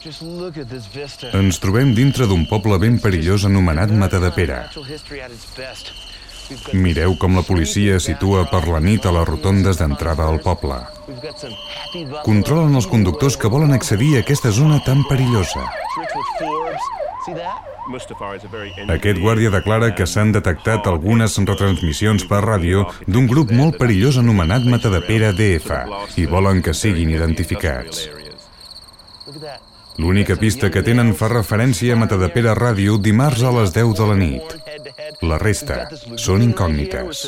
Ens trobem dintre d'un poble ben perillós anomenat Matadepera. Mireu com la policia situa per la nit a les rotondes d'entrada al poble. Controlen els conductors que volen accedir a aquesta zona tan perillosa. Aquest guàrdia declara que s'han detectat algunes retransmissions per ràdio d'un grup molt perillós anomenat Matadepera DF i volen que siguin identificats. L'única pista que tenen fa referència a Matadepera Ràdio dimarts a les 10 de la nit. La resta són incògnites.